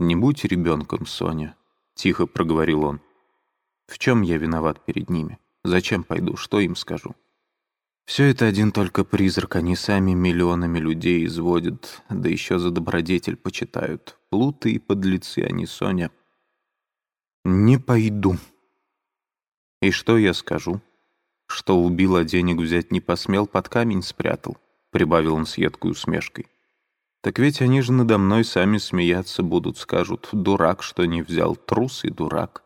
«Не будь ребенком, Соня», — тихо проговорил он. «В чем я виноват перед ними? Зачем пойду? Что им скажу?» Все это один только призрак, они сами миллионами людей изводят, да еще за добродетель почитают. Плуты и подлецы они, Соня. Не пойду. И что я скажу? Что убил, а денег взять не посмел, под камень спрятал, прибавил он с едкой усмешкой. Так ведь они же надо мной сами смеяться будут, скажут, дурак, что не взял, трус и дурак.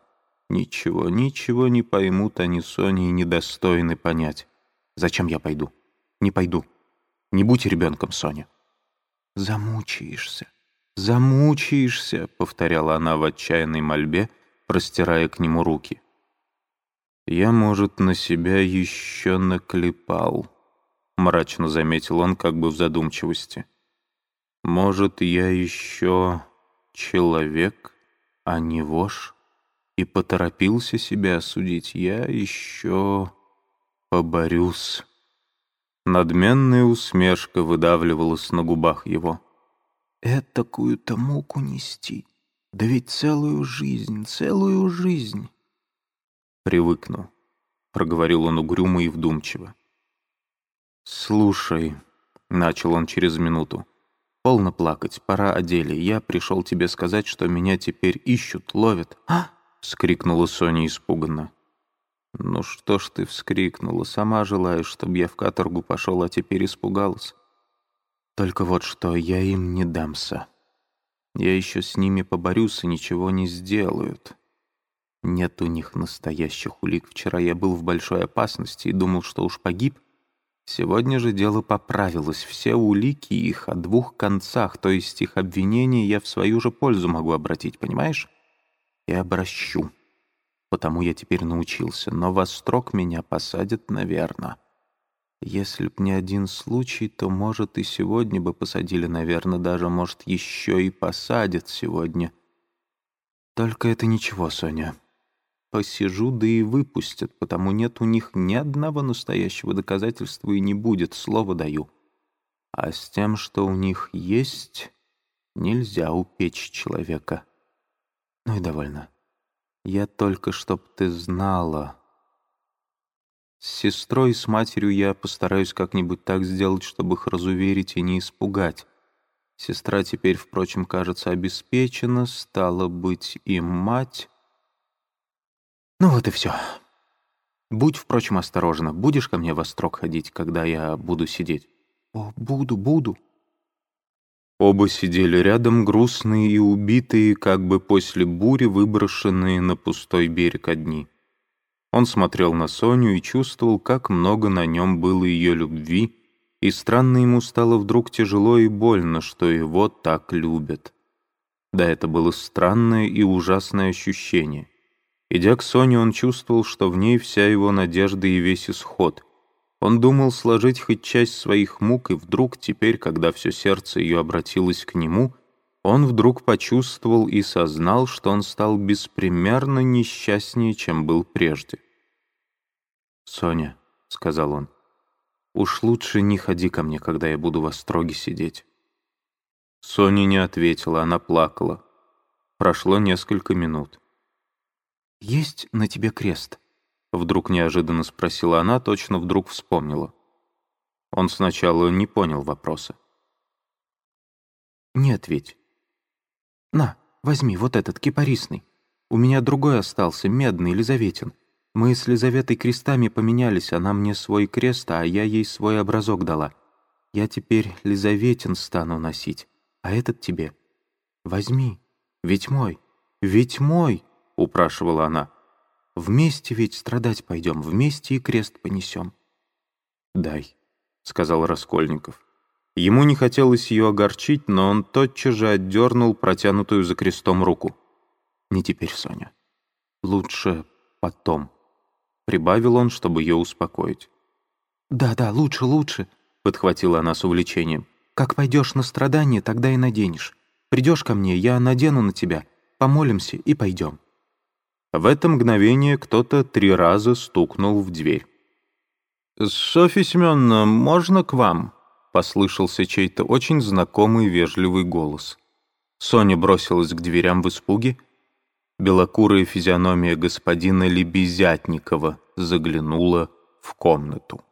Ничего, ничего не поймут они, Соня, и недостойны понять. Зачем я пойду? Не пойду. Не будь ребенком, Соня. Замучаешься, замучаешься, повторяла она в отчаянной мольбе, простирая к нему руки. Я, может, на себя еще наклепал, мрачно заметил он, как бы в задумчивости. Может, я еще человек, а не вошь, и поторопился себя осудить. Я еще поборюсь». Надменная усмешка выдавливалась на губах его. «Этакую-то муку нести, да ведь целую жизнь, целую жизнь!» «Привыкну», — проговорил он угрюмо и вдумчиво. «Слушай», — начал он через минуту, — «полно плакать, пора о деле. Я пришел тебе сказать, что меня теперь ищут, ловят». «А!» — вскрикнула Соня испуганно. «Ну что ж ты вскрикнула? Сама желаешь, чтобы я в каторгу пошел, а теперь испугалась? Только вот что, я им не дамся. Я еще с ними поборюсь и ничего не сделают. Нет у них настоящих улик. Вчера я был в большой опасности и думал, что уж погиб. Сегодня же дело поправилось. Все улики их о двух концах, то есть их обвинения я в свою же пользу могу обратить, понимаешь? И обращу потому я теперь научился, но во строк меня посадят, наверно. Если б не один случай, то, может, и сегодня бы посадили, наверно, даже, может, еще и посадят сегодня. Только это ничего, Соня. Посижу, да и выпустят, потому нет у них ни одного настоящего доказательства и не будет, слово даю. А с тем, что у них есть, нельзя упечь человека. Ну и довольно. Я только, чтоб ты знала. С сестрой и с матерью я постараюсь как-нибудь так сделать, чтобы их разуверить и не испугать. Сестра теперь, впрочем, кажется, обеспечена, стала быть и мать. Ну вот и все. Будь, впрочем, осторожна. Будешь ко мне во строк ходить, когда я буду сидеть? О, буду, буду. Оба сидели рядом, грустные и убитые, как бы после бури, выброшенные на пустой берег одни. Он смотрел на Соню и чувствовал, как много на нем было ее любви, и странно ему стало вдруг тяжело и больно, что его так любят. Да, это было странное и ужасное ощущение. Идя к Соне, он чувствовал, что в ней вся его надежда и весь исход — он думал сложить хоть часть своих мук, и вдруг, теперь, когда все сердце ее обратилось к нему, он вдруг почувствовал и сознал, что он стал беспримерно несчастнее, чем был прежде. «Соня», — сказал он, — «уж лучше не ходи ко мне, когда я буду в остроге сидеть». Соня не ответила, она плакала. Прошло несколько минут. «Есть на тебе крест?» Вдруг неожиданно спросила она, точно вдруг вспомнила. Он сначала не понял вопроса. «Нет ведь. На, возьми вот этот кипарисный. У меня другой остался, медный, Елизаветин. Мы с Лизаветой крестами поменялись, она мне свой крест, а я ей свой образок дала. Я теперь Лизаветин стану носить, а этот тебе. Возьми, ведь мой, ведь мой!» — упрашивала она. Вместе ведь страдать пойдем, вместе и крест понесем. «Дай», — сказал Раскольников. Ему не хотелось ее огорчить, но он тотчас же отдернул протянутую за крестом руку. «Не теперь, Соня. Лучше потом», — прибавил он, чтобы ее успокоить. «Да-да, лучше, лучше», — подхватила она с увлечением. «Как пойдешь на страдания, тогда и наденешь. Придешь ко мне, я надену на тебя, помолимся и пойдем». В это мгновение кто-то три раза стукнул в дверь. «Софья Семеновна, можно к вам?» — послышался чей-то очень знакомый вежливый голос. Соня бросилась к дверям в испуге. Белокурая физиономия господина Лебезятникова заглянула в комнату.